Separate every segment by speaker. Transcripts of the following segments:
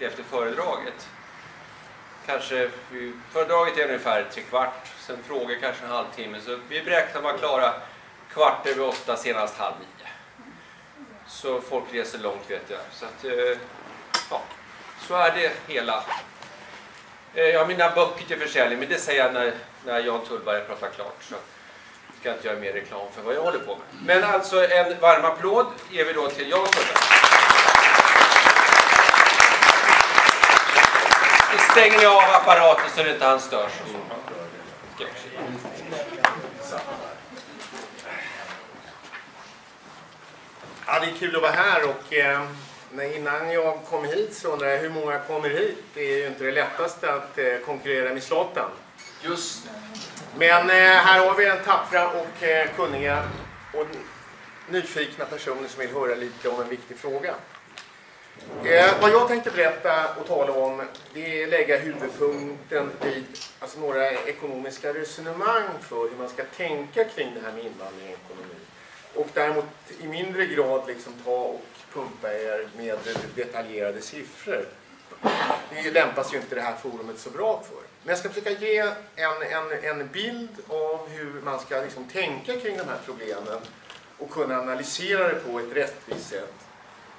Speaker 1: direkt efter föredraget. Kanske, föredraget är ungefär tre kvart, sen frågor kanske en halvtimme. Så vi beräknar vara klara kvart över åtta, senast halv nio. Så folk reser långt vet jag. Så, att, eh, ja, så är det hela. Eh, jag har mina böcker till försäljning, men det säger jag när, när Jan Tullberg pratar klart. Så ska jag inte göra mer reklam för vad jag håller på med. Men alltså en varm applåd ger vi då till Jan Tullberg. Stänger av apparaten så det inte han störs.
Speaker 2: Ja, det är kul att vara här och eh, innan jag kom hit så undrar jag hur många kommer hit? Det är ju inte det lättaste att eh, konkurrera med Zlatan.
Speaker 1: Just
Speaker 2: Men eh, här har vi en tappra och eh, kunniga och nyfikna personer som vill höra lite om en viktig fråga. Eh, vad jag tänkte berätta och tala om det är att lägga huvudpunkten vid alltså några ekonomiska resonemang för hur man ska tänka kring det här med invandring och ekonomi. Och däremot i mindre grad liksom ta och pumpa er med detaljerade siffror. Det lämpas ju inte det här forumet så bra för. Men jag ska försöka ge en, en, en bild av hur man ska liksom tänka kring de här problemen och kunna analysera det på ett rättvist sätt.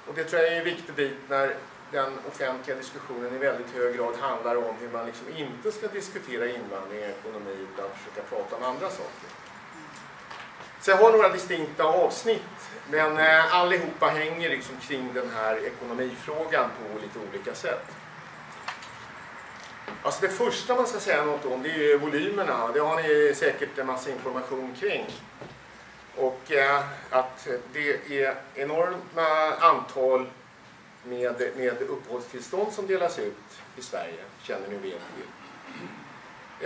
Speaker 2: Och det tror jag är en viktig bit när den offentliga diskussionen i väldigt hög grad handlar om hur man liksom inte ska diskutera invandring och ekonomi utan försöka prata om andra saker. Så jag har några distinkta avsnitt, men eh, allihopa hänger liksom kring den här ekonomifrågan på lite olika sätt. Alltså det första man ska säga något om det är ju volymerna. Det har ni säkert en massa information kring. Och eh, att det är enorma antal med, med uppehållstillstånd som delas ut i Sverige, känner ni väl till.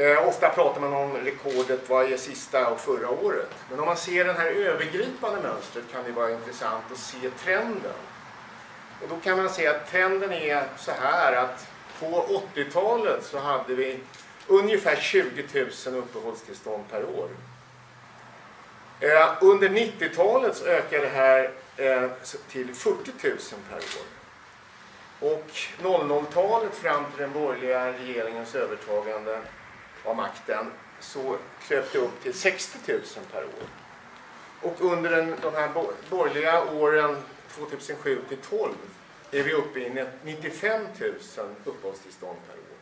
Speaker 2: Eh, ofta pratar man om rekordet vad är sista och förra året. Men om man ser det här övergripande mönstret kan det vara intressant att se trenden. Och då kan man se att trenden är så här att på 80-talet så hade vi ungefär 20 000 uppehållstillstånd per år. Eh, under 90-talet så ökade det här eh, till 40 000 per år. Och 00-talet fram till den borgerliga regeringens övertagande av makten så kröp det upp till 60 000 per år. Och under den, de här borgerliga åren 2007 till 12 är vi uppe i 95 000 uppehållstillstånd per år.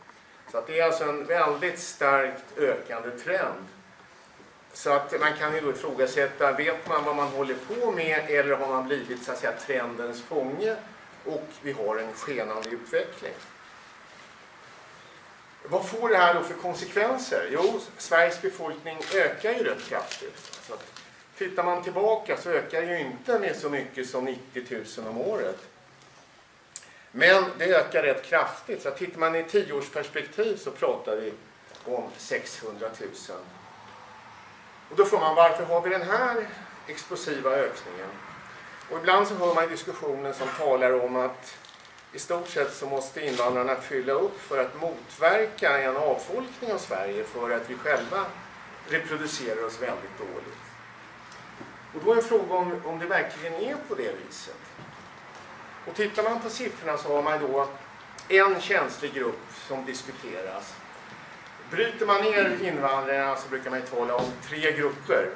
Speaker 2: Så att det är alltså en väldigt starkt ökande trend. Så att man kan ju då ifrågasätta, vet man vad man håller på med eller har man blivit så att säga trendens fånge och vi har en skenande utveckling. Vad får det här då för konsekvenser? Jo, Sveriges befolkning ökar ju rätt kraftigt. Så att, tittar man tillbaka så ökar ju inte med så mycket som 90 000 om året. Men det ökar rätt kraftigt. Så tittar man i tioårsperspektiv så pratar vi om 600 000. Och då får man varför har vi den här explosiva ökningen? Och ibland så hör man diskussionen som talar om att i stort sett så måste invandrarna fylla upp för att motverka en avfolkning av Sverige för att vi själva reproducerar oss väldigt dåligt. Och då är frågan om, om det verkligen är på det viset. Och tittar man på siffrorna så har man då en känslig grupp som diskuteras. Bryter man ner invandrarna så brukar man tala om tre grupper.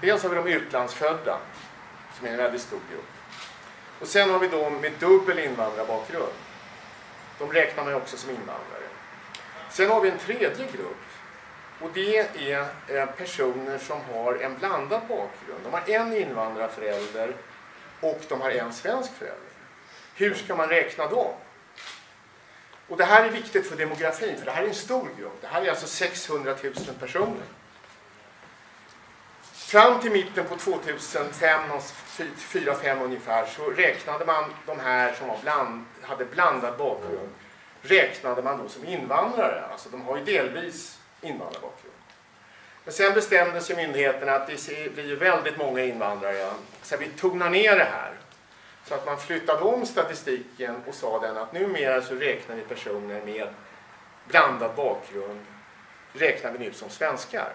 Speaker 2: Dels har vi de utlandsfödda, som är en väldigt stor grupp. Och sen har vi de med dubbel invandrarbakgrund. De räknar man också som invandrare. Sen har vi en tredje grupp. Och det är eh, personer som har en blandad bakgrund. De har en invandrarförälder och de har en svensk förälder. Hur ska man räkna dem? Och det här är viktigt för demografin, för det här är en stor grupp. Det här är alltså 600 000 personer. Fram till mitten på 2005, 4-5 ungefär, så räknade man de här som var bland, hade blandad bakgrund, räknade man då som invandrare. Alltså de har ju delvis invandrarbakgrund. Men sen bestämde sig myndigheterna att det blir väldigt många invandrare, så vi tonar ner det här. Så att man flyttade om statistiken och sa den att numera så räknar vi personer med blandad bakgrund, räknar vi nu som svenskar.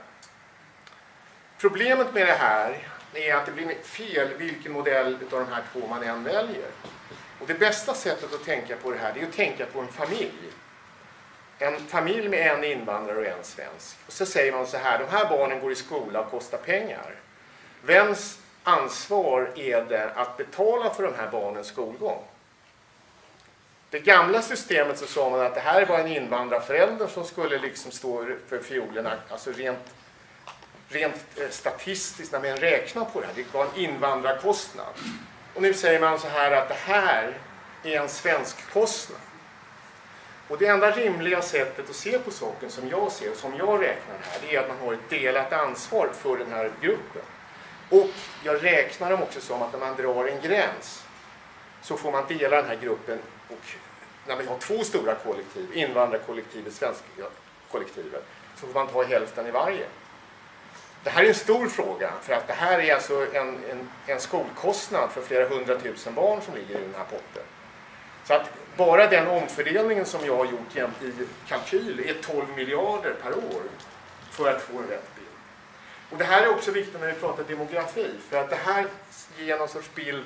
Speaker 2: Problemet med det här är att det blir fel vilken modell av de här två man än väljer. Och det bästa sättet att tänka på det här är att tänka på en familj. En familj med en invandrare och en svensk. Och så säger man så här, de här barnen går i skola och kostar pengar. Vems ansvar är det att betala för de här barnens skolgång? Det gamla systemet så sa man att det här var en invandrarförälder som skulle liksom stå för fiolerna, alltså rent, rent eh, statistiskt när man räknar på det här. Det var en invandrarkostnad. Och nu säger man så här att det här är en svensk kostnad. Och det enda rimliga sättet att se på saken som jag ser och som jag räknar här, det är att man har ett delat ansvar för den här gruppen. Och jag räknar dem också som att när man drar en gräns så får man dela den här gruppen och när vi har två stora kollektiv, invandrarkollektivet, svenska kollektivet, så får man ta hälften i varje. Det här är en stor fråga för att det här är alltså en, en, en skolkostnad för flera hundratusen barn som ligger i den här potten. Så att bara den omfördelningen som jag har gjort jämt i kalkyl är 12 miljarder per år för att få en rätt. Och det här är också viktigt när vi pratar demografi för att det här ger någon sorts bild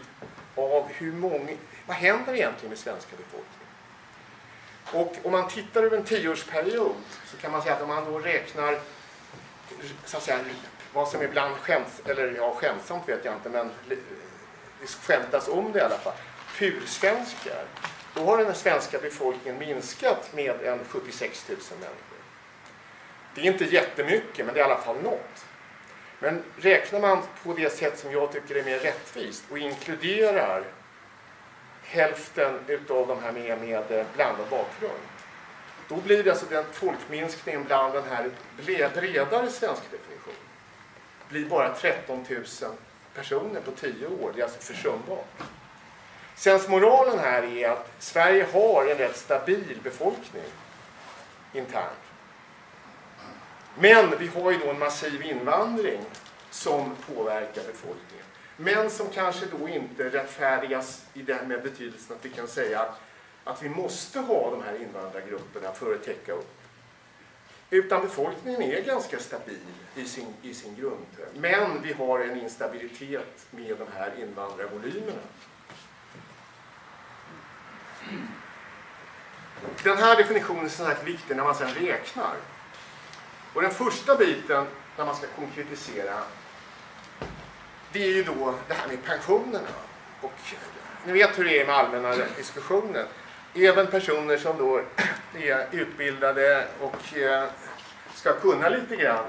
Speaker 2: av hur många, vad händer egentligen med svenska befolkningen? Och om man tittar över en tioårsperiod så kan man säga att om man då räknar så att säga, vad som ibland skäms, eller ja, skämtsamt vet jag inte, men det skämtas om det i alla fall. Pursvenskar. Då har den svenska befolkningen minskat med en 76 000 människor. Det är inte jättemycket, men det är i alla fall något. Men räknar man på det sätt som jag tycker är mer rättvist och inkluderar hälften utav de här med, med blandad bakgrund. Då blir det alltså den folkminskningen bland den här bredare svenska definitionen blir bara 13 000 personer på 10 år. Det är alltså försumbart. Sensmoralen här är att Sverige har en rätt stabil befolkning internt. Men vi har ju då en massiv invandring som påverkar befolkningen. Men som kanske då inte rättfärdigas i den med betydelsen att vi kan säga att vi måste ha de här invandrargrupperna för att täcka upp. Utan befolkningen är ganska stabil i sin, i sin grund. Men vi har en instabilitet med de här invandrarvolymerna. Den här definitionen är så viktig när man sedan räknar. Och den första biten när man ska konkretisera det är ju då det här med pensionerna. Och ni vet hur det är med allmänna diskussioner. Även personer som då är utbildade och eh, ska kunna lite grann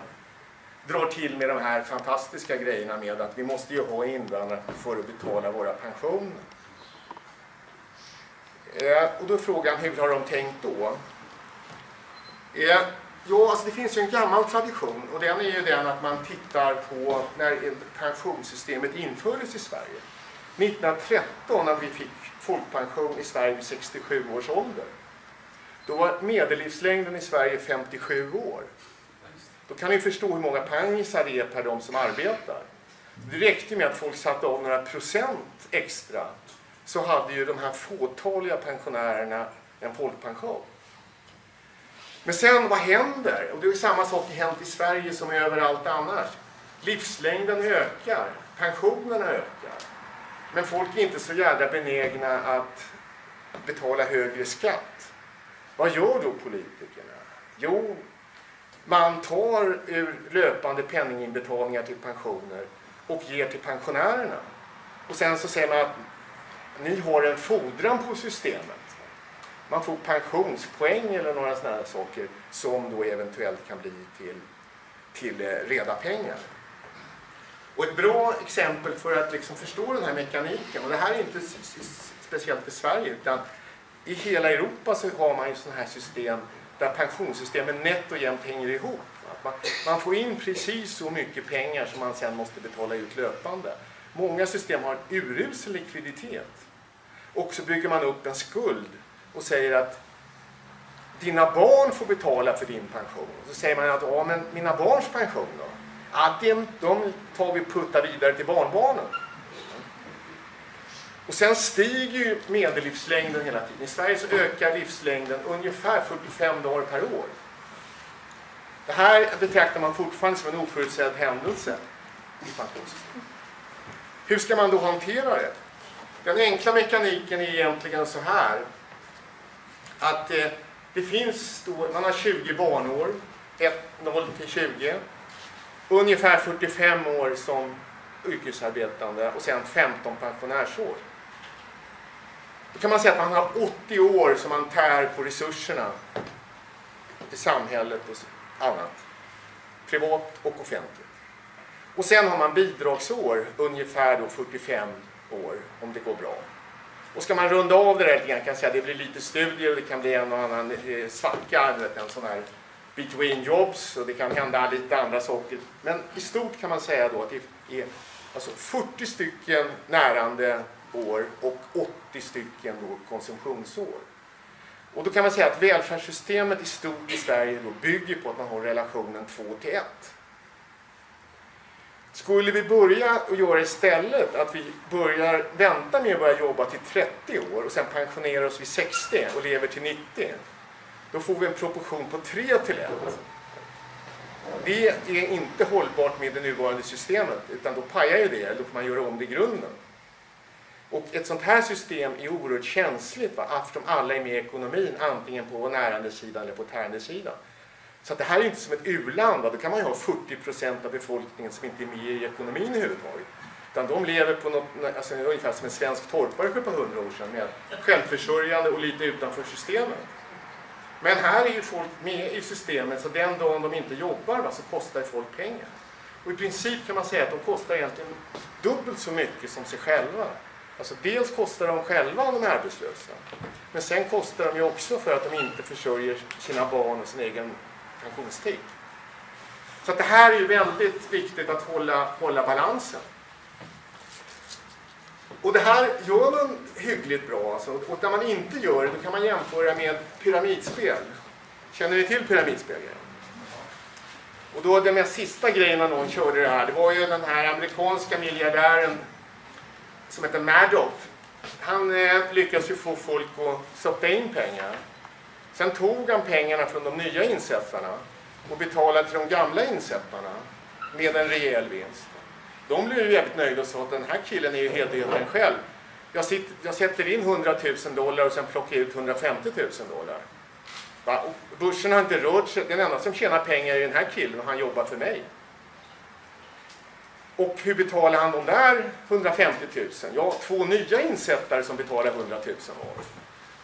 Speaker 2: drar till med de här fantastiska grejerna med att vi måste ju ha invandrare för att betala våra pensioner. Eh, och då är frågan, hur har de tänkt då? Eh, Ja, alltså det finns ju en gammal tradition och den är ju den att man tittar på när pensionssystemet infördes i Sverige. 1913 när vi fick folkpension i Sverige vid 67 års ålder. Då var medellivslängden i Sverige 57 år. Då kan ni förstå hur många pengisar det är per de som arbetar. Det räckte med att folk satte av några procent extra så hade ju de här fåtaliga pensionärerna en folkpension. Men sen, vad händer? Och det är samma sak hänt i Sverige som överallt annars. Livslängden ökar, pensionerna ökar. Men folk är inte så jävla benägna att betala högre skatt. Vad gör då politikerna? Jo, man tar ur löpande penninginbetalningar till pensioner och ger till pensionärerna. Och sen så säger man att ni har en fordran på systemet man får pensionspoäng eller några sådana här saker som då eventuellt kan bli till, till eh, reda pengar. Och ett bra exempel för att liksom förstå den här mekaniken, och det här är inte speciellt för Sverige, utan i hela Europa så har man ju sådana här system där pensionssystemen nätt och jämnt hänger ihop. Man, man får in precis så mycket pengar som man sen måste betala ut löpande. Många system har en urusel likviditet. Och så bygger man upp en skuld och säger att dina barn får betala för din pension. Så säger man att ja, men mina barns pension då? Ja, de tar vi puttar vidare till barnbarnen. Och sen stiger ju medellivslängden hela tiden. I Sverige så ökar livslängden ungefär 45 dagar per år. Det här betraktar man fortfarande som en oförutsedd händelse i pensionssystemet. Hur ska man då hantera det? Den enkla mekaniken är egentligen så här att eh, det finns då, man har 20 barnår, 1, 0 till 20, ungefär 45 år som yrkesarbetande och sen 15 pensionärsår. Då kan man säga att man har 80 år som man tär på resurserna i samhället och annat. Privat och offentligt. Och sen har man bidragsår, ungefär då 45 år om det går bra. Och ska man runda av det där lite grann kan jag säga att det blir lite studier och det kan bli en och annan eh, svacka, en sån här between jobs och det kan hända lite andra saker. Men i stort kan man säga då att det är alltså 40 stycken närande år och 80 stycken då konsumtionsår. Och då kan man säga att välfärdssystemet i stort i Sverige då bygger på att man har relationen 2 till 1. Skulle vi börja och göra istället att vi börjar vänta med att börja jobba till 30 år och sen pensionera oss vid 60 och lever till 90. Då får vi en proportion på 3 till 1. Det är inte hållbart med det nuvarande systemet utan då pajar ju det, eller då får man göra om det i grunden. Och ett sånt här system är oerhört känsligt va? eftersom alla är med i ekonomin antingen på närandesidan eller på tärandesidan. Så att det här är inte som ett u-land, då kan man ju ha 40 procent av befolkningen som inte är med i ekonomin överhuvudtaget. Utan de lever på något, alltså, ungefär som en svensk torpare för ett par hundra år sedan med självförsörjande och lite utanför systemet. Men här är ju folk med i systemet så den dagen de inte jobbar va, så kostar folk pengar. Och i princip kan man säga att de kostar egentligen dubbelt så mycket som sig själva. Alltså dels kostar de själva om de är arbetslösa. Men sen kostar de ju också för att de inte försörjer sina barn och sin egen pensionstid. Så att det här är ju väldigt viktigt att hålla, hålla balansen. Och det här gör man hyggligt bra. Alltså. Och när man inte gör det, då kan man jämföra med pyramidspel. Känner ni till pyramidspel? Och då den mest sista grejen när någon körde det här, det var ju den här amerikanska miljardären som heter Madoff. Han eh, lyckades ju få folk att sätta in pengar. Sen tog han pengarna från de nya insättarna och betalade till de gamla insättarna med en rejäl vinst. De blev ju jävligt nöjda och sa att den här killen är ju hedgöraren själv. Jag, sitter, jag sätter in 100 000 dollar och sen plockar jag ut 150 000 dollar. Va? Och börsen har inte rört sig. Den enda som tjänar pengar är den här killen och han jobbar för mig. Och hur betalar han de där 150 000? Ja, två nya insättare som betalar 100 000 var.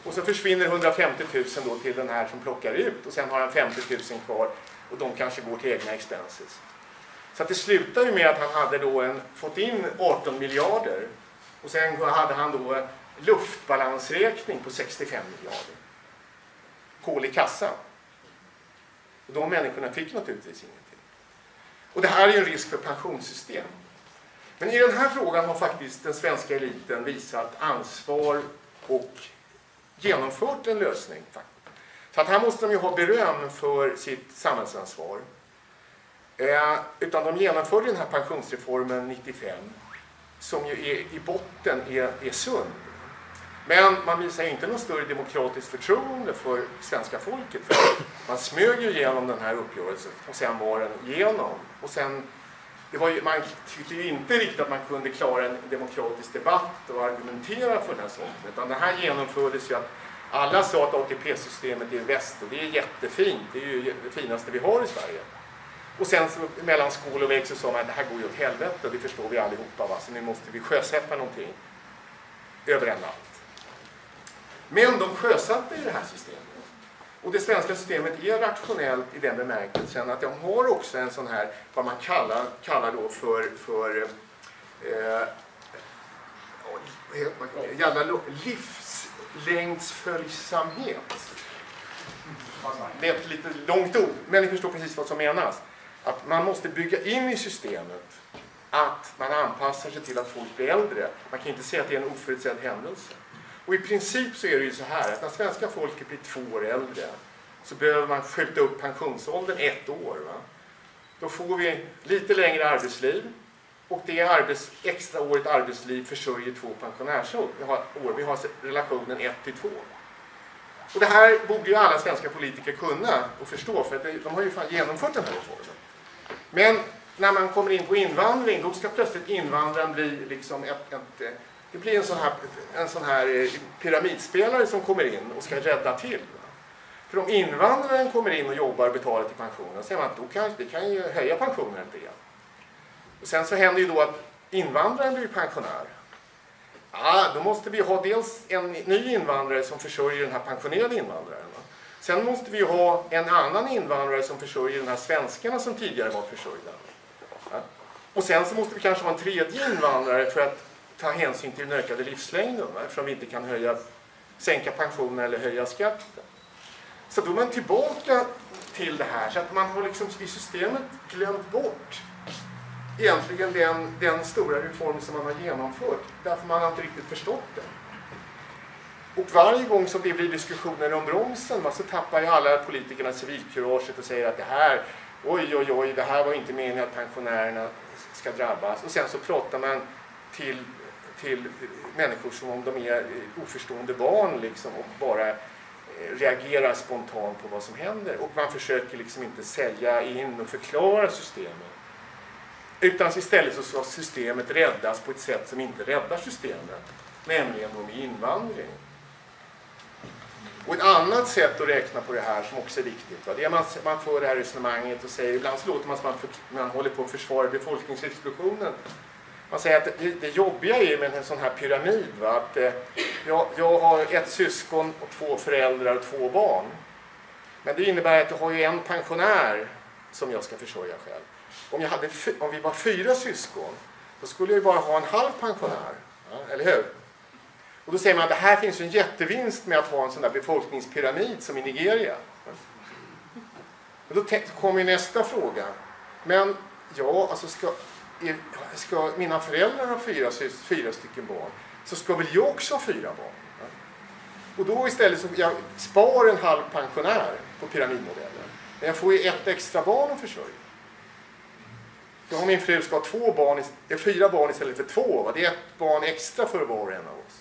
Speaker 2: Och så försvinner 150 000 då till den här som plockar ut och sen har han 50 000 kvar och de kanske går till egna expenses. Så att det slutar ju med att han hade då en, fått in 18 miljarder och sen hade han då luftbalansräkning på 65 miljarder. Kol i kassan. Och de människorna fick naturligtvis ingenting. Och det här är ju en risk för pensionssystem. Men i den här frågan har faktiskt den svenska eliten visat ansvar och genomfört en lösning. Så att här måste de ju ha beröm för sitt samhällsansvar. Eh, utan de genomförde den här pensionsreformen 95 som ju är, i botten är, är sund. Men man visar inte något större demokratiskt förtroende för svenska folket. För man smög ju igenom den här uppgörelsen och sen var den igenom. Och sen, ju, man tyckte ju inte riktigt att man kunde klara en demokratisk debatt och argumentera för den här saken. Utan det här genomfördes ju att alla sa att ATP-systemet är väst och det är jättefint. Det är ju det finaste vi har i Sverige. Och sen så, mellan skål och vägg så sa man att det här går ju åt helvete, det förstår vi allihopa. Va? Så nu måste vi sjösätta någonting över en natt. Men de sjösatte ju det här systemet. Och det svenska systemet är rationellt i den bemärkelsen att de har också en sån här, vad man kallar, kallar då för, för eh, jävla livslängdsföljsamhet. Det är ett lite långt ord, men ni förstår precis vad som menas. Att man måste bygga in i systemet att man anpassar sig till att folk blir äldre. Man kan inte säga att det är en oförutsedd händelse. Och i princip så är det ju så här att när svenska folket blir två år äldre så behöver man skjuta upp pensionsåldern ett år. Va? Då får vi lite längre arbetsliv och det arbets, extra året arbetsliv försörjer två pensionärsår. Vi har, år, vi har relationen 1 till 2. Och det här borde ju alla svenska politiker kunna och förstå för att de har ju fan genomfört den här reformen. Men när man kommer in på invandring, då ska plötsligt invandraren bli liksom ett, ett det blir en sån här, en sån här eh, pyramidspelare som kommer in och ska rädda till. För om invandraren kommer in och jobbar och betalar till pensionen, så säger man att då kan, det kan ju höja pensionen lite grann. Och sen så händer ju då att invandraren blir pensionär. Ja, då måste vi ha dels en ny invandrare som försörjer den här pensionerade invandraren. Sen måste vi ha en annan invandrare som försörjer de här svenskarna som tidigare var försörjda. Och sen så måste vi kanske ha en tredje invandrare för att ta hänsyn till den ökade livslängden eftersom vi inte kan höja, sänka pensionen eller höja skatten. Så då är man tillbaka till det här så att man har liksom i systemet glömt bort egentligen den, den stora reform som man har genomfört därför man har inte riktigt förstått den. Och varje gång som det blir diskussioner om bromsen så tappar ju alla politikerna civilkuraget och säger att det här, oj oj oj, det här var inte meningen att pensionärerna ska drabbas. Och sen så pratar man till, till människor som om de är oförstående barn liksom och bara eh, reagerar spontant på vad som händer. Och man försöker liksom inte sälja in och förklara systemet. Utan istället så ska systemet räddas på ett sätt som inte räddar systemet. Nämligen då med invandring. Och ett annat sätt att räkna på det här som också är viktigt, va? det är man, man för det här resonemanget och säger, ibland så låter man som att man, för, man håller på att försvara befolkningsexplosionen. Man säger att det, det jobbiga är med en sån här pyramid, va? att eh, jag, jag har ett syskon och två föräldrar och två barn. Men det innebär att jag har ju en pensionär som jag ska försörja själv. Om, jag hade, om vi var fyra syskon, då skulle jag ju bara ha en halv pensionär. Ja, eller hur? Och då säger man att det här finns en jättevinst med att ha en sån där befolkningspyramid som i Nigeria. Och då kommer nästa fråga. Men ja, alltså ska, ska mina föräldrar ha fyra, fyra stycken barn så ska väl jag också ha fyra barn? Och då istället så jag spar en halv pensionär på pyramidmodellen. Men jag får ju ett extra barn att försörja. Då har min fru ska ha två barn, eh, fyra barn istället för två. Va? Det är ett barn extra för var och en av oss.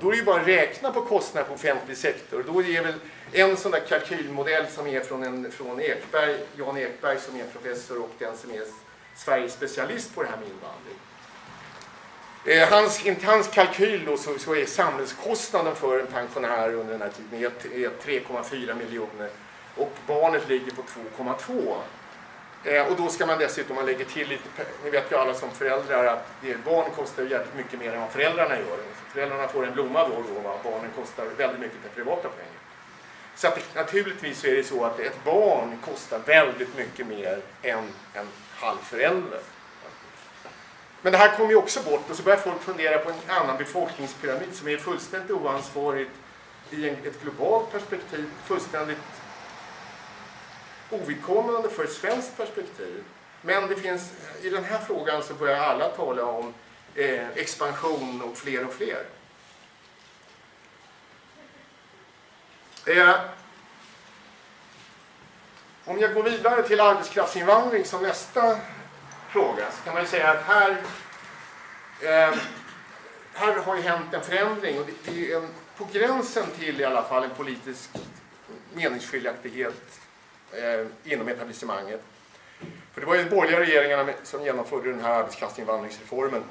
Speaker 2: Då är det ju bara att räkna på kostnader på offentlig sektor. Då är väl en sån där kalkylmodell som är från, en, från Ekberg, Jan Ekberg som är professor och den som är Sveriges specialist på det här med invandring. Eh, hans, inte hans kalkyl då så, så, är samhällskostnaden för en pensionär under den här tiden 3,4 miljoner och barnet ligger på 2,2. Eh, och då ska man dessutom, man lägger till lite, ni vet ju alla som föräldrar att det, barn kostar jävligt mycket mer än vad föräldrarna gör. Föräldrarna får en blomma då och då, va? barnen kostar väldigt mycket med privata pengar. Så att, naturligtvis så är det så att ett barn kostar väldigt mycket mer än en halvförälder. Men det här kommer ju också bort och så börjar folk fundera på en annan befolkningspyramid som är fullständigt oansvarigt i ett globalt perspektiv, fullständigt ovidkommande för ett svenskt perspektiv. Men det finns, i den här frågan så börjar alla tala om eh, expansion och fler och fler. Eh, om jag går vidare till arbetskraftsinvandring som nästa fråga så kan man ju säga att här, eh, här har ju hänt en förändring och det är en, på gränsen till i alla fall en politisk meningsskiljaktighet eh, inom etablissemanget. För det var ju de borgerliga regeringarna som genomförde den här arbetskraftsinvandringsreformen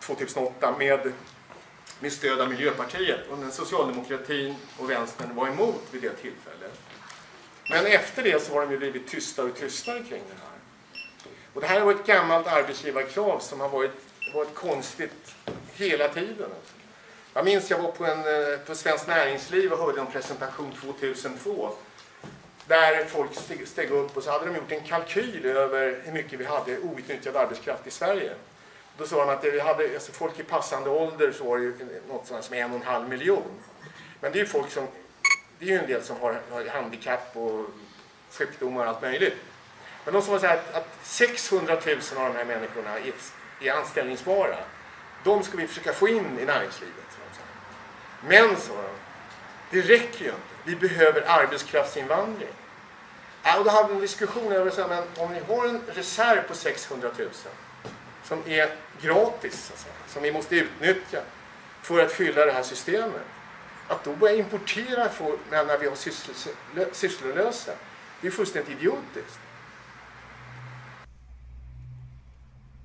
Speaker 2: 2008 med, med stöd av Miljöpartiet. Och den socialdemokratin och vänstern var emot vid det tillfället. Men efter det så har de ju blivit tystare och tystare kring det här. Och det här var ett gammalt arbetsgivarkrav som har varit, varit konstigt hela tiden. Jag minns jag var på, en, eh, på Svenskt Näringsliv och hörde en presentation 2002 där folk steg upp och så hade de gjort en kalkyl över hur mycket vi hade outnyttjad arbetskraft i Sverige. Då sa de att vi hade, alltså folk i passande ålder så var det ju något sånt som en och en halv miljon. Men det är ju folk som, det är ju en del som har, har handikapp och sjukdomar och allt möjligt. Men de sa så här att 600 000 av de här människorna är, är anställningsbara. De ska vi försöka få in i näringslivet. Men, sa de, det räcker ju inte. Vi behöver arbetskraftsinvandring. och då hade vi en diskussion Jag säga, men om ni har en reserv på 600 000 som är gratis, alltså, som vi måste utnyttja för att fylla det här systemet. Att då börja importera folk när vi har sysslolösa, det är fullständigt idiotiskt.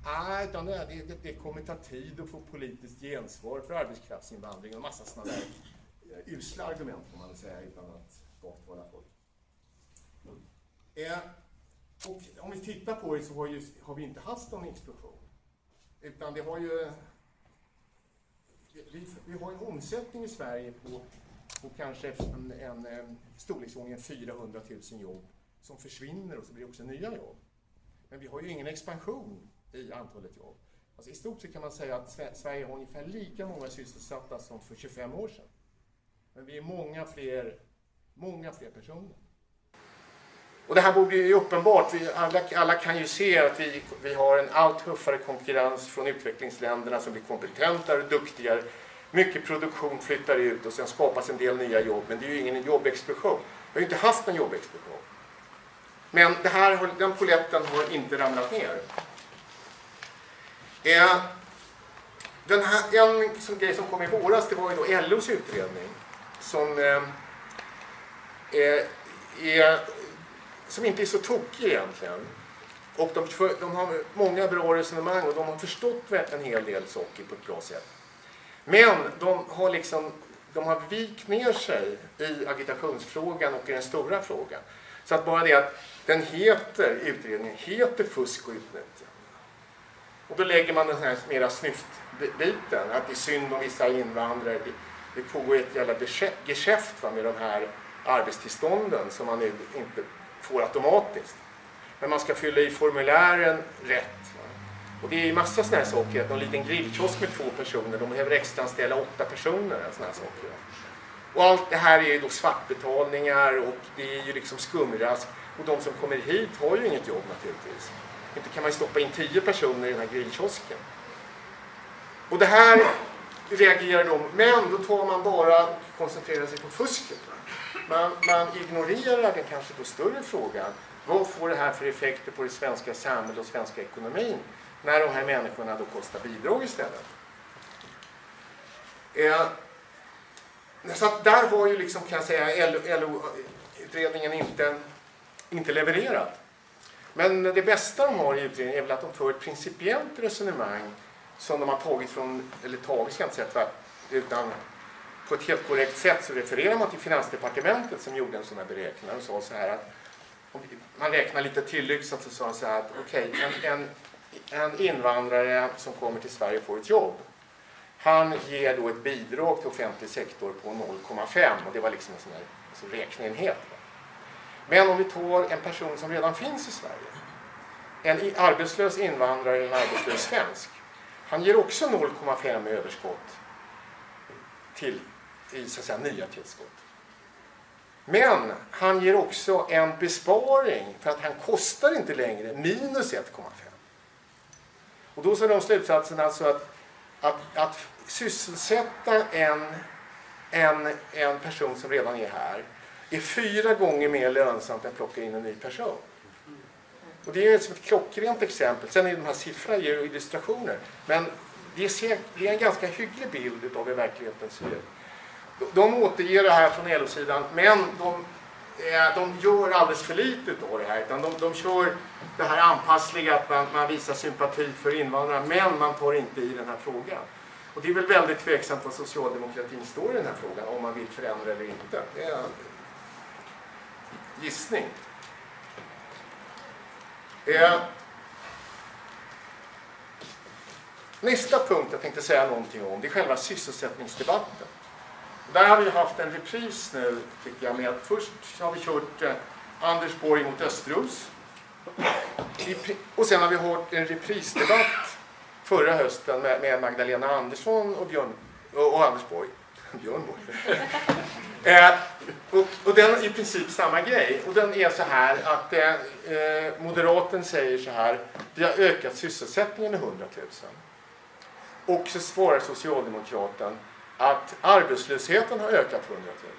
Speaker 2: Nej, utan det, det, det kommer ta tid att få politiskt gensvar för arbetskraftsinvandring och en massa sådana där eh, usla argument får man säga utan att baktala folk. Eh, och om vi tittar på det så har, ju, har vi inte haft någon explosion. Utan det har ju... Vi, vi har en omsättning i Sverige på, på kanske en, en, eh, en storleksordning 400 000 jobb som försvinner och så blir det också nya jobb. Men vi har ju ingen expansion i antalet jobb. Alltså I stort sett kan man säga att Sverige har ungefär lika många sysselsatta som för 25 år sedan. Men vi är många fler, många fler personer. Och det här borde ju uppenbart. Vi, alla, alla kan ju se att vi, vi har en allt tuffare konkurrens från utvecklingsländerna som blir kompetentare och duktigare. Mycket produktion flyttar ut och sen skapas en del nya jobb. Men det är ju ingen jobbexplosion. Vi har ju inte haft någon jobbexplosion. Men det här, den poletten har inte ramlat ner. Eh, den här, en som grej som kom i våras det var ju då LOs utredning som, eh, eh är, är, som inte är så tokig egentligen. Och de, de, har många bra resonemang och de har förstått en hel del saker på ett bra sätt. Men de har liksom de har vikt ner sig i agitationsfrågan och i den stora frågan. Så att bara det att den heter, utredningen heter fusk och utnyttjande. Och då lägger man den här mera snyftbiten, att det är synd om vissa invandrare. Det, det pågår ett jävla geschäft med de här arbetstillstånden som man nu inte får automatiskt. Men man ska fylla i formulären rätt. Och det är ju massa sådana här saker, att någon liten grillkiosk med två personer, de behöver extraanställa åtta personer. Såna här saker. Och allt det här är ju då svartbetalningar och det är ju liksom skumrask. Och de som kommer hit har ju inget jobb naturligtvis. Inte kan man ju stoppa in tio personer i den här grillkiosken. Och det här reagerar de, men då tar man bara koncentrerar sig på fusket. Man, man ignorerar den kanske då större frågan. Vad får det här för effekter på det svenska samhället och svenska ekonomin när de här människorna då kostar bidrag istället? Eh, så att där har ju liksom, kan jag säga, LO-utredningen inte, inte levererat. Men det bästa de har i utredningen är väl att de för ett principiellt resonemang som de har tagit från, eller tagit ska jag inte säga, utan på ett helt korrekt sätt så refererar man till Finansdepartementet som gjorde en sån här beräkning och sa så här att om man räknar lite tillyxat så sa han så här att okej, okay, en, en, en invandrare som kommer till Sverige får ett jobb. Han ger då ett bidrag till offentlig sektor på 0,5 och det var liksom en sån här alltså räkneenhet. Men om vi tar en person som redan finns i Sverige, en arbetslös invandrare eller en arbetslös svensk, han ger också 0,5 i överskott till i så att säga, nya tillskott. Men han ger också en besparing för att han kostar inte längre minus 1,5. Och då så är de slutsatsen alltså att, att, att sysselsätta en, en, en person som redan är här är fyra gånger mer lönsamt än att plocka in en ny person. Och det är som ett klockrent exempel. Sen är de här siffrorna ger illustrationer. Men det är, det är en ganska hygglig bild av hur verkligheten ser ut. De återger det här från LO-sidan, men de, eh, de gör alldeles för lite av det här. Utan de, de kör det här anpassliga, att man, man visar sympati för invandrare, men man tar inte i den här frågan. Och det är väl väldigt tveksamt vad socialdemokratin står i den här frågan, om man vill förändra eller inte. Det är en gissning. Eh, nästa punkt jag tänkte säga någonting om, det är själva sysselsättningsdebatten. Där har vi haft en repris nu, tycker jag, med först har vi kört eh, Anders Borg mot Östros. Och sen har vi hört en reprisdebatt förra hösten med, med Magdalena Andersson och, Björn, och, och Anders Borg. Björn Borg. eh, och, och den är i princip samma grej. Och den är så här att eh, eh moderaten säger så här. Vi har ökat sysselsättningen med 100 000. Och så svarar socialdemokraten att arbetslösheten har ökat 100 000.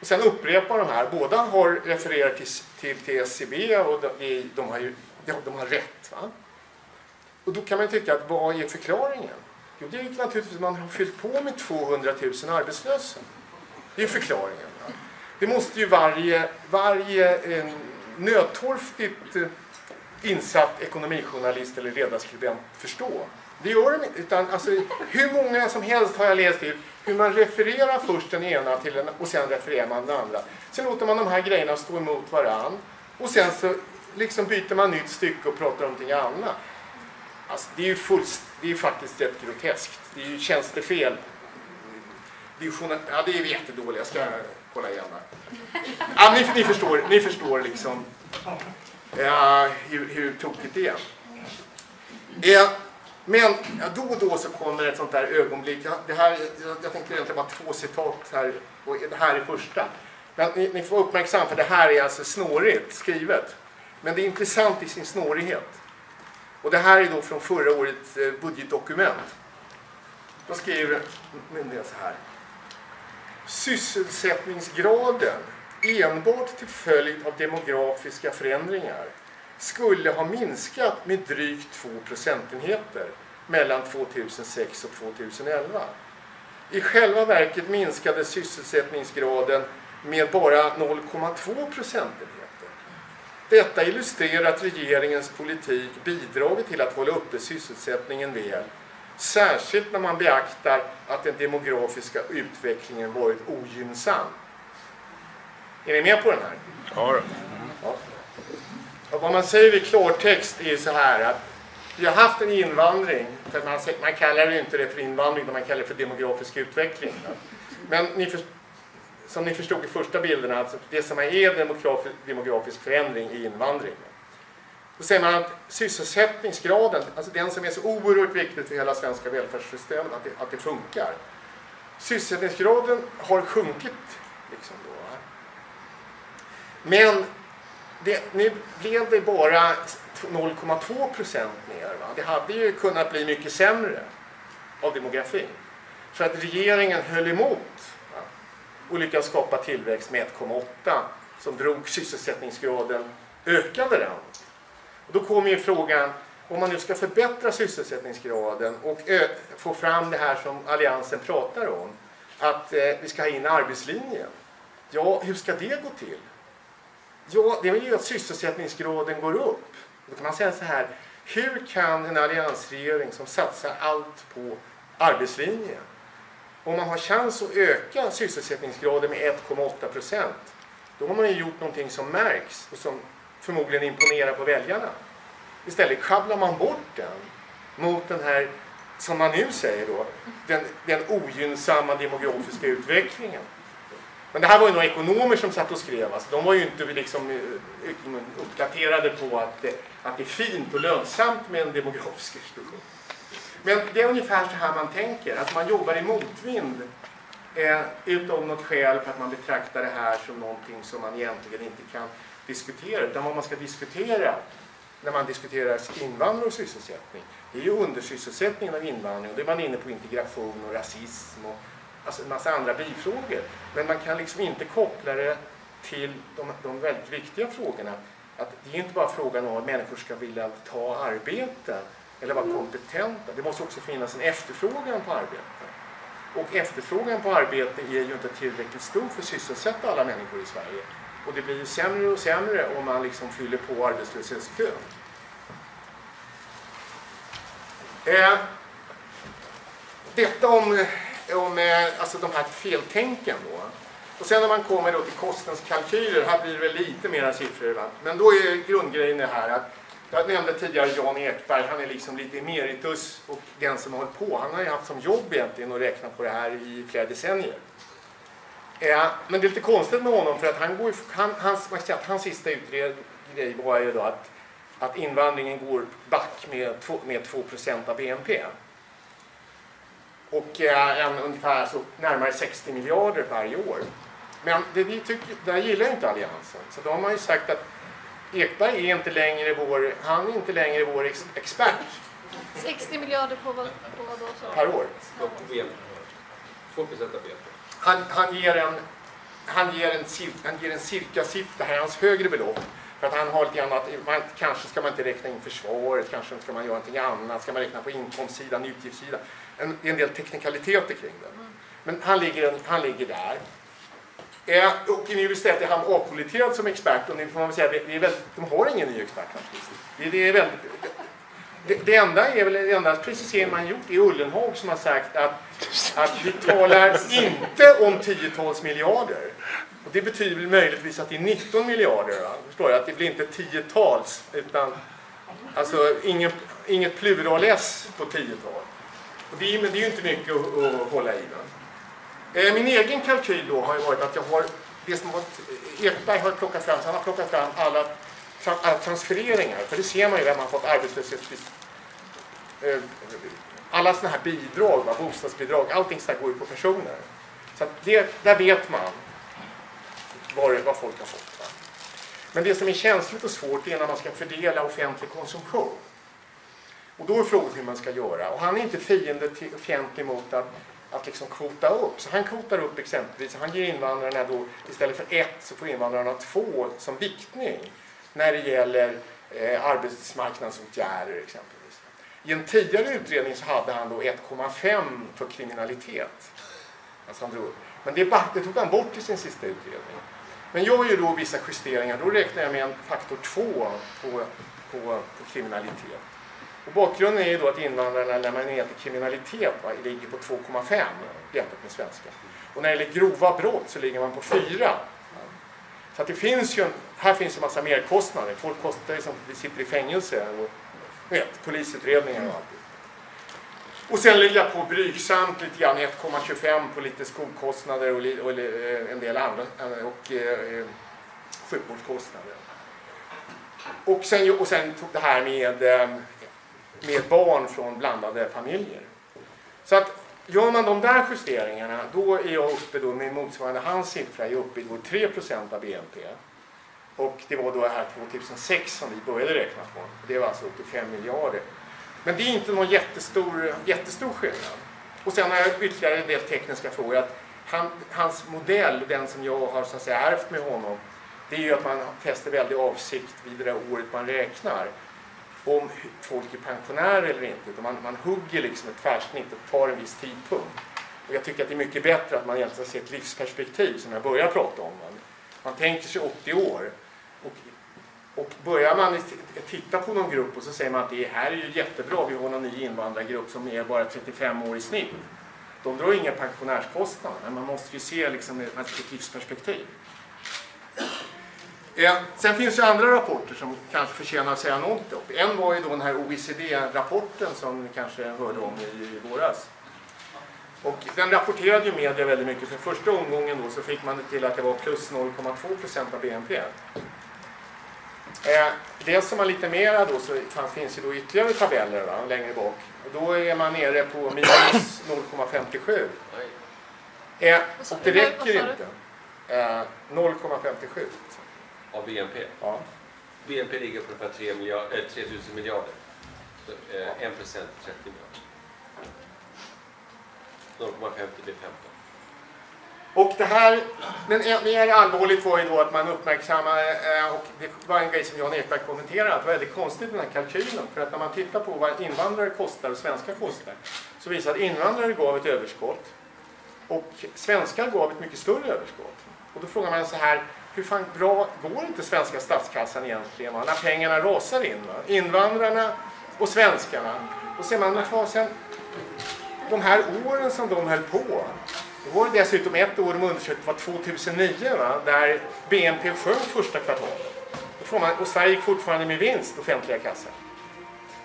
Speaker 2: Och sen upprepar de här, båda har refererat till, till, till SCB och de, de, har ju, de, har rätt. Va? Och då kan man tycka att vad är förklaringen? Jo, det är naturligtvis att man har fyllt på med 200 000 arbetslösa. Det är förklaringen. Va? Det måste ju varje, varje eh, nödtorftigt eh, insatt ekonomijournalist eller ledarskribent förstå. Det gör de inte. Utan, alltså, hur många som helst har jag läst till hur man refererar först den ena till den och sen refererar man den andra. Sen låter man de här grejerna stå emot varann och sen så liksom byter man nytt stycke och pratar om någonting annat. Alltså, det är ju fullst, det är faktiskt rätt groteskt. Det är ju tjänstefel. Det är, ja, det är jättedåligt. Jag ska kolla igen här. Ja, ni, ni, förstår, ni förstår liksom ja, hur, hur tokigt det är. Ja, men ja, då och då så kommer ett sånt där ögonblick. Det här, jag, jag tänkte egentligen bara två citat här och det här är första. Men ni, ni får vara uppmärksamma för det här är alltså snårigt skrivet. Men det är intressant i sin snårighet. Och det här är då från förra årets eh, budgetdokument. Då skriver myndigheten så här. Sysselsättningsgraden enbart till följd av demografiska förändringar skulle ha minskat med drygt 2 procentenheter mellan 2006 och 2011. I själva verket minskade sysselsättningsgraden med bara 0,2 procentenheter. Detta illustrerar att regeringens politik bidragit till att hålla uppe sysselsättningen väl, särskilt när man beaktar att den demografiska utvecklingen varit ogynnsam. Är ni med på den här?
Speaker 1: Ja.
Speaker 2: ja. Och vad man säger i klartext är så här att vi har haft en invandring, för man, man kallar det inte det för invandring, utan man kallar det för demografisk utveckling. Men ni för, som ni förstod i första bilderna, alltså det som är demografisk, demografisk förändring i invandring. Då säger man att sysselsättningsgraden, alltså den som är så oerhört viktig för hela svenska välfärdssystemet, att det, att det funkar. Sysselsättningsgraden har sjunkit. Liksom då. Men det, nu blev det bara 0,2 procent ner. Va? Det hade ju kunnat bli mycket sämre av demografin. För att regeringen höll emot va? och lyckades skapa tillväxt med 1,8 som drog sysselsättningsgraden, ökade den. Och då kommer ju frågan, om man nu ska förbättra sysselsättningsgraden och få fram det här som Alliansen pratar om, att eh, vi ska ha in arbetslinjen. Ja, hur ska det gå till? Ja, det är ju att sysselsättningsgraden går upp. Då kan man säga så här, hur kan en alliansregering som satsar allt på arbetslinjen, om man har chans att öka sysselsättningsgraden med 1,8 procent, då har man ju gjort någonting som märks och som förmodligen imponerar på väljarna. Istället kablar man bort den mot den här, som man nu säger då, den, den ogynnsamma demografiska utvecklingen. Men det här var ju några ekonomer som satt och skrev. Alltså, de var ju inte liksom eh, eh, uppdaterade på att det, att det är fint och lönsamt med en demografisk explosion. Men det är ungefär så här man tänker, att man jobbar i motvind eh, utav något skäl för att man betraktar det här som någonting som man egentligen inte kan diskutera. Utan vad man ska diskutera när man diskuterar invandring och sysselsättning, det är ju undersysselsättningen av invandring. Och då är man inne på integration och rasism och alltså en massa andra bifrågor. Men man kan liksom inte koppla det till de, de väldigt viktiga frågorna. Att det är inte bara frågan om att människor ska vilja ta arbete eller vara kompetenta. Det måste också finnas en efterfrågan på arbete. Och efterfrågan på arbete är ju inte tillräckligt stor för att sysselsätta alla människor i Sverige. Och det blir ju sämre och sämre om man liksom fyller på arbetslöshetskön. Eh, detta om om alltså de här feltänken då. Och sen när man kommer då till kostnadskalkyler, här blir det väl lite mera siffror. Va? Men då är grundgrejen det här att jag nämnde tidigare Jan Ekberg, han är liksom lite emeritus och den som har hållit på. Han har ju haft som jobb egentligen att räkna på det här i flera decennier. Eh, men det är lite konstigt med honom för att han går, han, hans, man säga, att hans sista utredning var ju då att, att invandringen går back med 2, med 2 av BNP och eh, en ungefär så närmare 60 miljarder varje år. Men det vi tycker, där gillar inte Alliansen. Så då har man ju sagt att Ekberg är inte längre vår, han är inte längre vår ex, expert.
Speaker 3: 60 miljarder på vad, på vad då? Så?
Speaker 2: Per år.
Speaker 1: 2 procent av BNP.
Speaker 2: Han, han ger en han ger en, han ger en cirka siffra, det här är hans högre belopp. För att han har lite annat, man, kanske ska man inte räkna in försvaret, kanske ska man göra någonting annat, ska man räkna på inkomstsidan, utgiftssidan. En, en del teknikaliteter kring det. Men han ligger, han ligger där. Eh, och i vill säga att han är som expert och ni får man säga, det är väldigt, de har ingen ny expert faktiskt. Det, det är väldigt, det, det enda är väl det enda precisering man gjort är Ullenhag som har sagt att, att vi talar inte om tiotals miljarder. Och det betyder väl möjligtvis att det är 19 miljarder. Va? Förstår jag? Att det blir inte tiotals utan alltså ingen, inget plural S på tiotal. Och det, är, men det är ju inte mycket att, att hålla i. Eh, min egen kalkyl då har ju varit att jag har det som har, Ekberg har plockat fram, så han har plockat fram alla alla transfereringar, för det ser man ju när man har fått arbetslöshets... Eh, alla sådana här bidrag, va, bostadsbidrag, allting sådär går ju på personer. Så det, där vet man vad, vad folk har fått. Va? Men det som är känsligt och svårt är när man ska fördela offentlig konsumtion. Och då är frågan hur man ska göra. Och han är inte fiende till, fientlig mot att, att liksom kvota upp. Så han kvotar upp exempelvis, han ger invandrarna då istället för ett så får invandrarna två som viktning när det gäller eh, arbetsmarknadsåtgärder exempelvis. I en tidigare utredning så hade han då 1,5 för kriminalitet. Alltså han drog. Men det, det tog han bort i sin sista utredning. Men jag gör då vissa justeringar. Då räknar jag med en faktor 2 på, på, på kriminalitet. Och bakgrunden är ju då att invandrarna när man är ner till kriminalitet va, ligger på 2,5 jämfört med svenska. Och när det gäller grova brott så ligger man på 4 så att det finns ju, här finns en massa merkostnader. Folk kostar ju som vi sitter i fängelse och vet, polisutredningar och allt. Och sen lägger jag på blygsamt lite grann 1,25 på lite skolkostnader och, och, eh, en del andra eh, och eh, eh, sjukvårdskostnader. Och sen, och sen tog det här med, eh, med barn från blandade familjer. Så att Gör man de där justeringarna, då är jag uppe då med motsvarande hans siffra, är uppe i 3% av BNP. Och det var då här 2006 som vi började räkna på. Det var alltså upp till 5 miljarder. Men det är inte någon jättestor, jättestor skillnad. Och sen har jag ytterligare en del tekniska frågor. Att han, hans modell, den som jag har så att säga, ärvt med honom, det är ju att man fäster väldig avsikt vid det där året man räknar om folk är pensionärer eller inte. Utan man, man hugger liksom ett tvärsnitt och tar en viss tidpunkt. Och jag tycker att det är mycket bättre att man egentligen ser ett livsperspektiv som jag börjar prata om. Man, man tänker sig 80 år. Och, och börjar man titta på någon grupp och så säger man att det här är ju jättebra, vi har någon ny invandrargrupp som är bara 35 år i snitt. De drar inga pensionärskostnader, men man måste ju se liksom ett livsperspektiv. Eh, sen finns det andra rapporter som kanske förtjänar att säga något om. En var ju då den här OECD-rapporten som ni kanske hörde om i, i våras. Och den rapporterade ju media väldigt mycket. För första omgången då så fick man det till att det var plus 0,2 procent av BNP. Eh, läser man lite mera då så finns det då ytterligare tabeller va, längre bak. Och då är man nere på minus 0,57. Eh, och det räcker inte. Eh, 0,57
Speaker 1: av BNP.
Speaker 2: Ja.
Speaker 1: BNP ligger på ungefär 3, miljard, äh, 3 000 miljarder. Så, eh, 1 procent 30 miljarder. 0,50 blir 15.
Speaker 2: Och det här, men mer allvarligt var ju då att man uppmärksammar, eh, och det var en grej som Jan Ekberg kommenterade, att det var väldigt konstigt den här kalkylen. För att när man tittar på vad invandrare kostar och svenskar kostar, så visar att invandrare gav ett överskott och svenskar gav ett mycket större överskott. Och då frågar man så här, hur fan bra går inte svenska statskassan egentligen va? när pengarna rasar in? Va? Invandrarna och svenskarna. Och ser man med fasen, de här åren som de höll på. Det var dessutom ett år de undersökte var 2009 va? där BNP sjönk första kvartalet. Och Sverige gick fortfarande med vinst, offentliga kassan.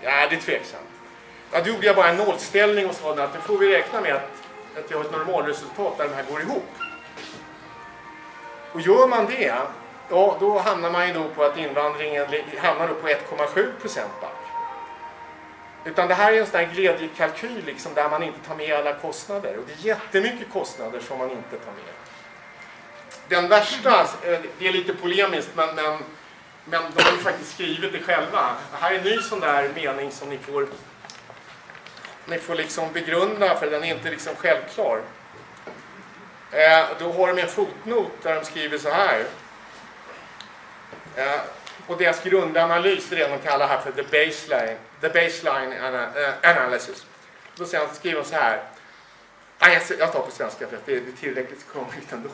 Speaker 2: Ja, det är tveksamt. Ja, då gjorde jag bara en nollställning och sa att nu får vi räkna med att, att vi har ett normalresultat där de här går ihop. Och gör man det, ja, då hamnar man ju då på att invandringen hamnar då på 1,7 procent back. Utan det här är en sån här glädjekalkyl liksom, där man inte tar med alla kostnader. Och det är jättemycket kostnader som man inte tar med. Den värsta, eh, det är lite polemiskt, men, men, men de har ju faktiskt skrivit det själva. Det här är en ny sån där mening som ni får, ni får liksom begrunda, för den är inte liksom självklar. Eh, då har de en fotnot där de skriver så här. Eh, och deras grundanalys är det de kallar här för the baseline, the baseline eh, analysis. Då sen skriver de så här. Nej, jag- tar på svenska för att det är det är tillräckligt krångligt ändå.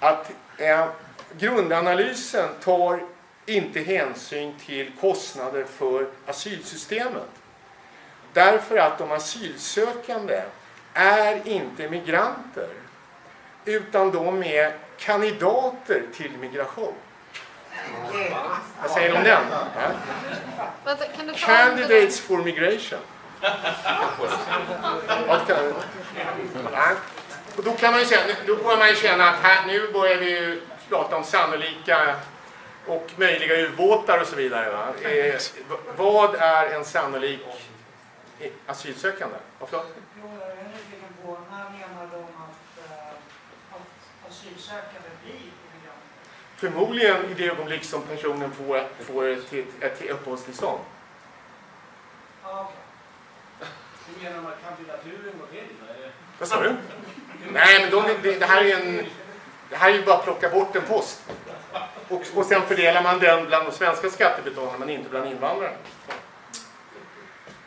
Speaker 2: Att eh, grundanalysen tar inte hänsyn till kostnader för asylsystemet. Därför att de asylsökande är inte migranter utan de är kandidater till migration. Vad säger du om den? Ja? Candidates for migration. Ja. Och då kan man ju känna, då börjar man ju känna att här, nu börjar vi ju prata om sannolika och möjliga ubåtar och så vidare. Va? Eh, vad är en sannolik asylsökande? Ja, förlåt?
Speaker 4: Jo, jag är nyfiken på när menar de att, eh, att asylsökande blir?
Speaker 2: Förmodligen i det ögonblick som personen får, får ett, ett, ett uppehållstillstånd.
Speaker 4: Ja, okej.
Speaker 5: Hur menar man att kandidaturen går till?
Speaker 2: Vad sa du? Nej, men de, det, det här är en... Det här är ju bara att plocka bort en post. Och, och sen fördelar man den bland de svenska skattebetalarna men inte bland invandrarna.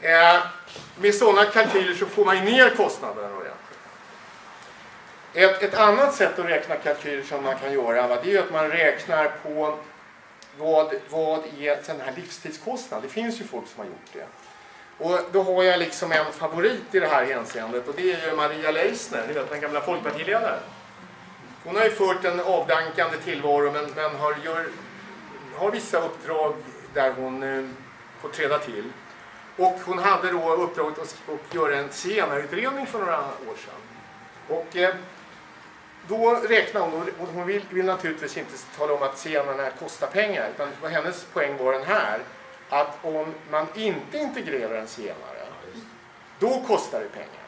Speaker 2: Eh, med sådana kalkyler så får man ju ner kostnaderna ordentligt. Ett, ett annat sätt att räkna kalkyler som man kan göra va, det är ju att man räknar på vad, vad är sån här livstidskostnad. Det finns ju folk som har gjort det. Och då har jag liksom en favorit i det här hänseendet och det är ju Maria Leissner, ni vet den gamla folkpartiledaren. Hon har ju fört en avdankande tillvaro men, men har, gör, har vissa uppdrag där hon eh, får träda till. Och hon hade då uppdraget att, att göra en zigenarutredning för några år sedan. Och eh, då räknar hon, och hon vill, vill naturligtvis inte tala om att zigenarna kostar pengar utan vad hennes poäng var den här att om man inte integrerar en zigenare då kostar det pengar.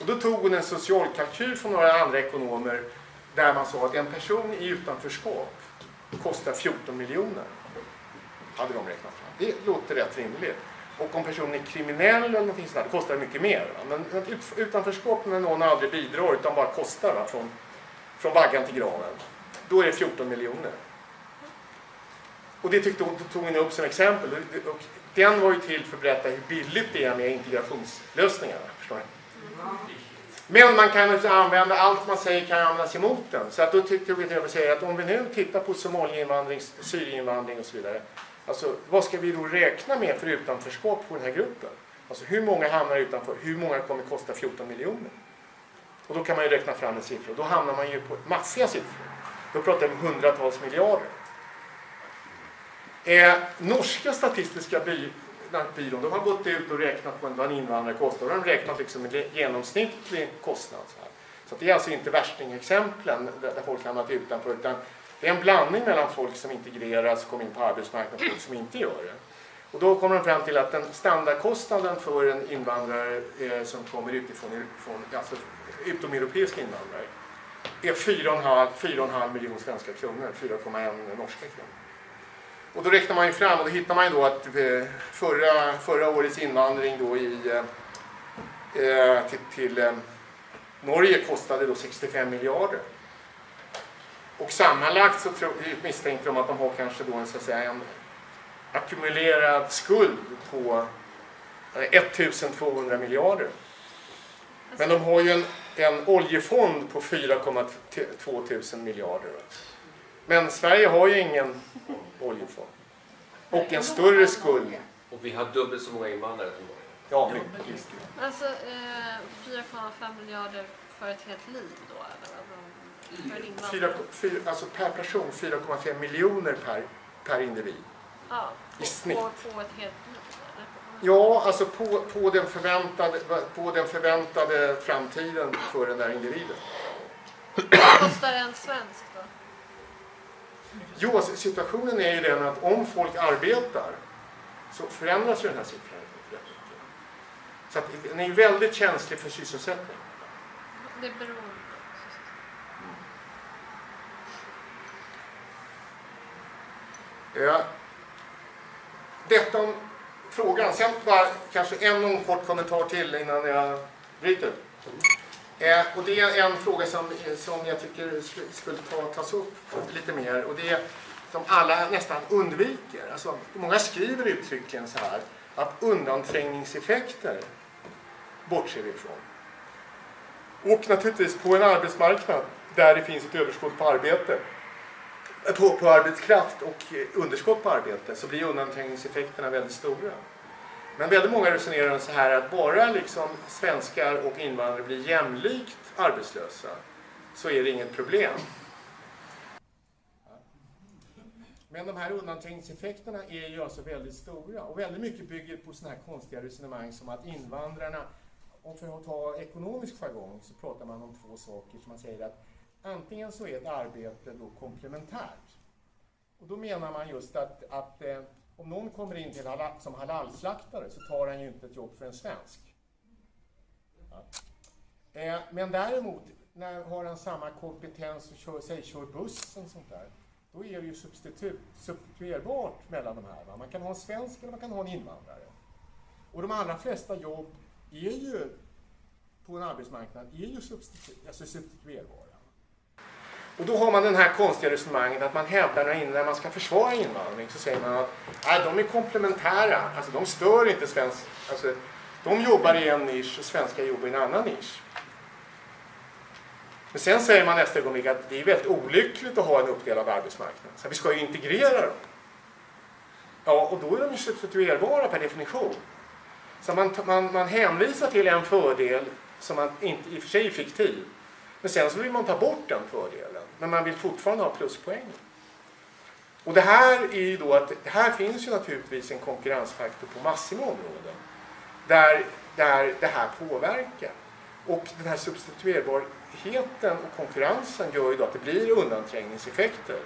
Speaker 2: Och då tog hon en socialkalkyl från några andra ekonomer där man sa att en person i utanförskap kostar 14 miljoner. Hade de räknat fram. Det låter rätt rimligt. Och om personen är kriminell eller någonting sånt kostar det mycket mer. Va? Men utanförskap när någon aldrig bidrar utan bara kostar va? Från, från vaggan till graven. Då är det 14 miljoner. Och det tyckte hon, tog hon upp som exempel. Och- den var ju till för att berätta hur billigt det är med integrationslösningarna. Förstår? Men man kan också använda, allt man säger kan användas emot den. Så att då tyckte vi att säga att om vi nu tittar på Somalieinvandring, Syrieinvandring och så vidare. Alltså vad ska vi då räkna med för utanförskap på den här gruppen? Alltså hur många hamnar utanför? Hur många kommer kosta 14 miljoner? Och då kan man ju räkna fram en siffra. Då hamnar man ju på massiga siffror. Då pratar vi om hundratals miljarder. Eh, norska statistiska by, byrån de har gått ut och räknat på vad en invandrare kostar. Då har de räknat liksom en genomsnittlig kostnad. Så, här. så det är alltså inte värstingexemplen där, där folk hamnat utanför utan det är en blandning mellan folk som integreras och kommer in på arbetsmarknaden och folk som inte gör det. Och då kommer de fram till att den standardkostnaden för en invandrare eh, som kommer utifrån, från, alltså utomeuropeiska invandrare är 4,5 miljoner svenska kronor, 4,1 norska kronor. Och då räknar man ju fram och då hittar man ju då att eh, förra, förra årets invandring då i, eh, eh, till, till eh, Norge kostade då 65 miljarder. Och sammanlagt så tro, misstänker de att de har kanske då en, så att säga, en ackumulerad skuld på eh, 1200 miljarder. Men de har ju en, en oljefond på 4,2 tusen miljarder. Men Sverige har ju ingen oljefond. Och en större skuld.
Speaker 1: Och vi har dubbelt så många invandrare som.
Speaker 2: Ja, mycket. Visst.
Speaker 3: Alltså eh, 4,5 miljarder för ett helt liv då? Eller? vad? För en
Speaker 2: Fyra,
Speaker 3: invandrare?
Speaker 2: fyra, alltså per person 4,5 miljoner per, per individ.
Speaker 3: Ja,
Speaker 2: i snitt.
Speaker 3: på, på ett helt?
Speaker 2: Ja, alltså på, på, den förväntade, på den förväntade framtiden för den där individen.
Speaker 3: Vad kostar en svensk då?
Speaker 2: Jo, alltså, situationen är ju den att om folk arbetar så förändras ju den här siffran rätt mycket. Så att den är ju väldigt känslig för sysselsättning.
Speaker 3: Det beror på.
Speaker 2: Ja. Detta om frågan. Sen bara kanske en någon kort kommentar till innan jag bryter. Eh, och det är en fråga som, som jag tycker skulle ta, tas upp lite mer. Och det är som alla nästan undviker. Alltså, många skriver uttryckligen så här att undanträngningseffekter bortser vi ifrån. Och naturligtvis på en arbetsmarknad där det finns ett överskott på arbete, på, på arbetskraft och eh, underskott på arbete så blir undanträngningseffekterna väldigt stora. Men väldigt många resonerar så här att bara liksom svenskar och invandrare blir jämlikt arbetslösa så är det inget problem. Men de här undanträngningseffekterna är ju alltså väldigt stora och väldigt mycket bygger på sådana här konstiga resonemang som att invandrarna, och för att ta ekonomisk jargong så pratar man om två saker som man säger att antingen så är ett arbete då komplementärt. Och då menar man just att, att eh, om någon kommer in till halal, som halalslaktare så tar han ju inte ett jobb för en svensk. Ja. Eh, men däremot, när har han samma kompetens och kör, säg, kör buss och sånt där, då är det ju substitut, substituerbart mellan de här. Va? Man kan ha en svensk eller man kan ha en invandrare. Och de allra flesta jobb är ju på en arbetsmarknad är ju substitu alltså substituerbara. Och då har man den här konstiga resonemanget att man hävdar när, när man ska försvara invandring så säger man att äh, de är komplementära, alltså de stör inte svensk, alltså de jobbar i en nisch och svenska jobbar i en annan nisch. Men sen säger man nästa ögonblick att det är väldigt olyckligt att ha en uppdelad arbetsmarknad. Så vi ska ju integrera dem. Ja, och då är de ju substituerbara per definition. Så man, man, man hänvisar till en fördel som man inte, i och för sig är fiktiv. Men sen så vill man ta bort den fördelen. Men man vill fortfarande ha pluspoäng. Och det här är ju då att det här finns ju naturligtvis en konkurrensfaktor på massor med områden. Där, där det här påverkar. Och den här substituerbarheten och konkurrensen gör ju då att det blir undanträngningseffekter.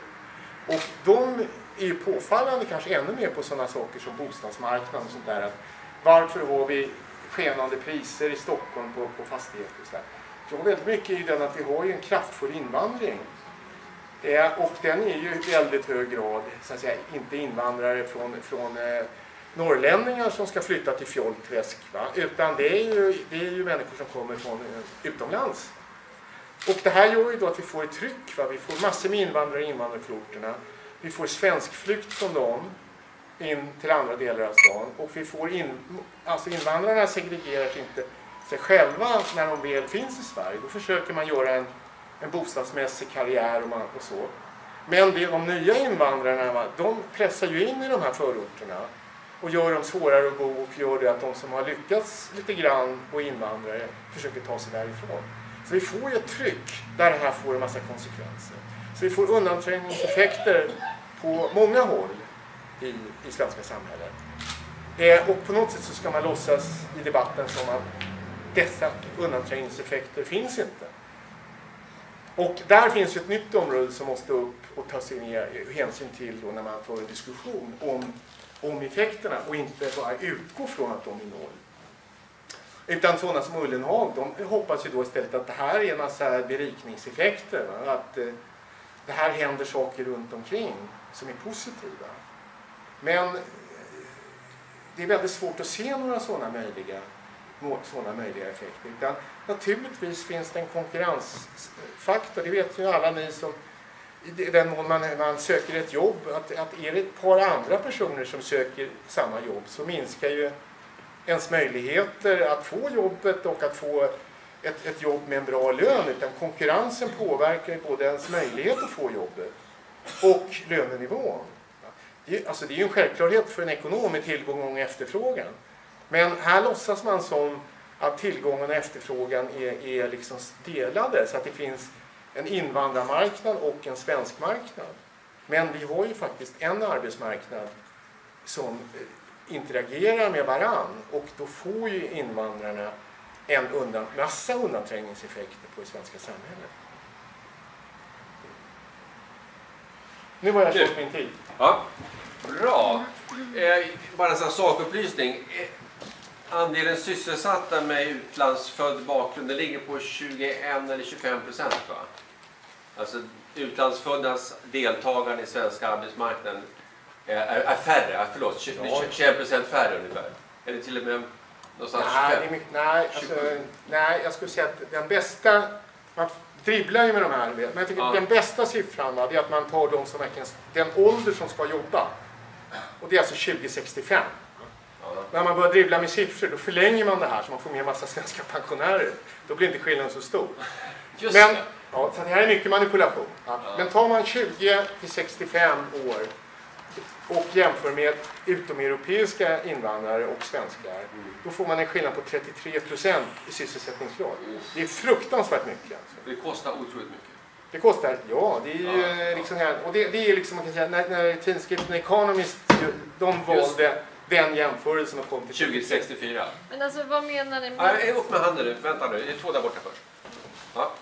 Speaker 2: Och de är ju påfallande kanske ännu mer på sådana saker som bostadsmarknaden och sånt där. Att varför har vi skenande priser i Stockholm på, på fastigheter och sådär? Tror väldigt mycket i den att vi har ju en kraftfull invandring. Eh, och den är ju i väldigt hög grad, så att säga, inte invandrare från, från eh, norrlänningar som ska flytta till Fjollträsk. Va? Utan det är, ju, det är ju människor som kommer från eh, utomlands. Och det här gör ju då att vi får ett tryck. Va? Vi får massor med invandrare i invandrarförorterna. Vi får svenskflykt från dem in till andra delar av stan. Och vi får in, alltså invandrarna segregeras inte sig själva när de väl finns i Sverige. Då försöker man göra en, en bostadsmässig karriär och, man, och så. Men det, de nya invandrarna, va, de pressar ju in i de här förorterna och gör dem svårare att bo och gör det att de som har lyckats lite grann och invandrare försöker ta sig därifrån. Så vi får ju ett tryck där det här får en massa konsekvenser. Så vi får undanträngningseffekter på många håll i, i svenska samhället. Eh, och på något sätt så ska man låtsas i debatten som att dessa undanträngningseffekter finns inte. Och där finns ju ett nytt område som måste upp och tas ner hänsyn till då när man för en diskussion om, om effekterna och inte bara utgå från att de är noll. Utan sådana som Ullenhag, de hoppas ju då istället att det här är en massa berikningseffekter. Va? Att eh, det här händer saker runt omkring som är positiva. Men eh, det är väldigt svårt att se några sådana möjliga sådana möjliga effekter. Utan naturligtvis finns det en konkurrensfaktor, det vet ju alla ni som i den mån man, man söker ett jobb, att, att är det ett par andra personer som söker samma jobb så minskar ju ens möjligheter att få jobbet och att få ett, ett jobb med en bra lön. Utan konkurrensen påverkar både ens möjlighet att få jobbet och lönenivån. Det, alltså det är ju en självklarhet för en ekonom med tillgång och efterfrågan. Men här låtsas man som att tillgången och efterfrågan är, är liksom delade så att det finns en invandrarmarknad och en svensk marknad. Men vi har ju faktiskt en arbetsmarknad som eh, interagerar med varann och då får ju invandrarna en undan, massa undanträngningseffekter på det svenska samhället. Nu har jag kört min tid.
Speaker 1: Ja, bra. Eh, bara en sån sakupplysning. Eh, Eh, andelen sysselsatta med utlandsfödd bakgrund det ligger på 21 eller 25 procent. Va? Alltså utlandsföddas deltagande i svenska arbetsmarknaden är, är färre, förlåt, 21 procent färre ungefär. Eller till och med någonstans
Speaker 2: nej, 25? Mycket, nej, alltså, nej, jag skulle säga att den bästa, man dribblar ju med de här, men jag tycker ja. den bästa siffran va, är att man tar de som verkligen, den ålder som ska jobba. Och det är alltså 2065. När man börjar dribbla med siffror då förlänger man det här så man får med en massa svenska pensionärer. Då blir inte skillnaden så stor.
Speaker 1: Just
Speaker 2: Men,
Speaker 1: det.
Speaker 2: ja, så det här är mycket manipulation. Ja. Men tar man 20 till 65 år och jämför med utomeuropeiska invandrare och svenskar, då får man en skillnad på 33 procent i sysselsättningsgrad. Det är fruktansvärt mycket. Alltså.
Speaker 1: Det kostar otroligt mycket.
Speaker 2: Det kostar, ja, det är ju
Speaker 1: Ja,
Speaker 2: eh, liksom här, och det, det är liksom, man kan säga, när, när tidskriften Economist, ju- de valde den jämförelsen har kommit till
Speaker 1: 2064.
Speaker 3: Men alltså vad menar ni? Med...
Speaker 1: Nej, upp med handen nu. Vänta nu, det är två där borta först. Ja,